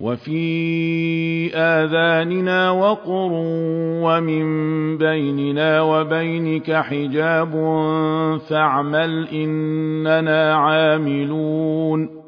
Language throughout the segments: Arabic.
وفي آذاننا وقر ومن بيننا وبينك حجاب فاعمل إننا عاملون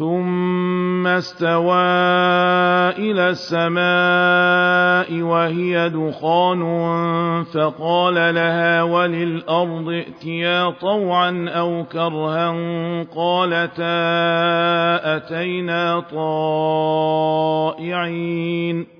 ثم استوى إلى السماء وهي دخان فقال لها وللأرض ائتيا طوعا أو كرها قالتا أتينا طائعين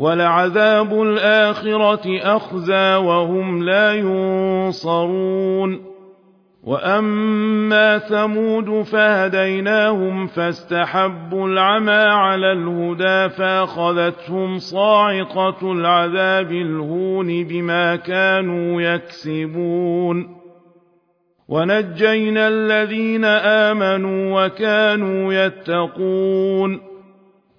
ولعذاب الآخرة أخزى وهم لا ينصرون. وأما ثمود فهديناهم فاستحبوا العمى على الهدى فأخذتهم صاعقة العذاب الهون بما كانوا يكسبون. ونجينا الذين آمنوا وكانوا يتقون.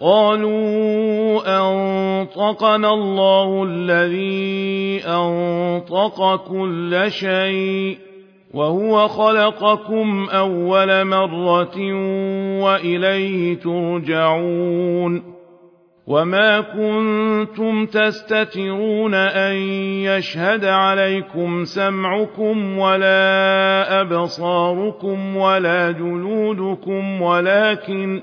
قالوا أنطقنا الله الذي أنطق كل شيء وهو خلقكم أول مرة وإليه ترجعون وما كنتم تستترون أن يشهد عليكم سمعكم ولا أبصاركم ولا جلودكم ولكن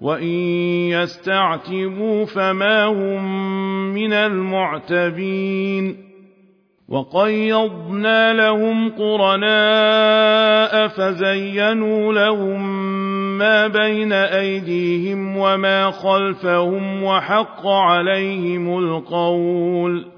وإن يستعتبوا فما هم من المعتبين وقيضنا لهم قرناء فزينوا لهم ما بين أيديهم وما خلفهم وحق عليهم القول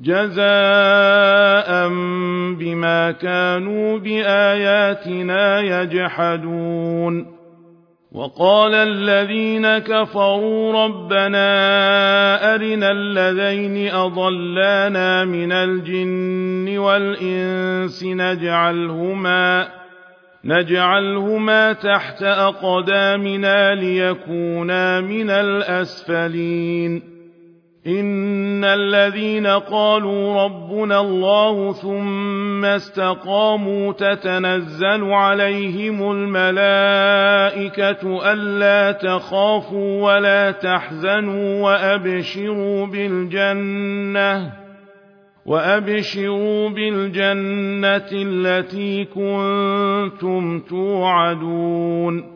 جزاء بما كانوا بآياتنا يجحدون. وقال الذين كفروا ربنا أرنا الذين أضلانا من الجن والإنس نجعلهما نجعلهما تحت أقدامنا ليكونا من الأسفلين. إن الذين قالوا ربنا الله ثم استقاموا تتنزل عليهم الملائكة ألا تخافوا ولا تحزنوا وأبشروا بالجنة وأبشروا بالجنة التي كنتم توعدون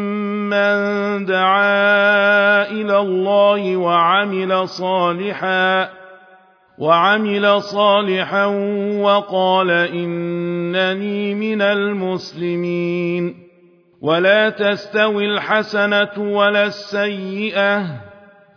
دعا إلى الله وعمل صالحا وعمل صالحا وقال إنني من المسلمين ولا تستوي الحسنة ولا السيئة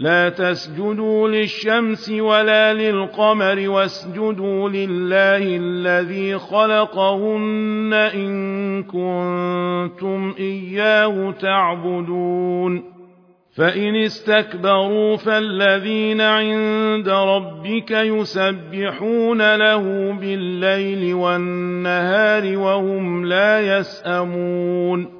لا تسجدوا للشمس ولا للقمر واسجدوا لله الذي خلقهن إن كنتم إياه تعبدون. فإن استكبروا فالذين عند ربك يسبحون له بالليل والنهار وهم لا يسأمون.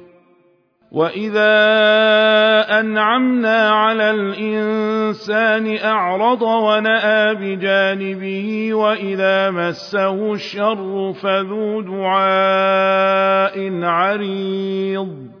وإذا أنعمنا على الإنسان أعرض ونأى بجانبه وإذا مسه الشر فذو دعاء عريض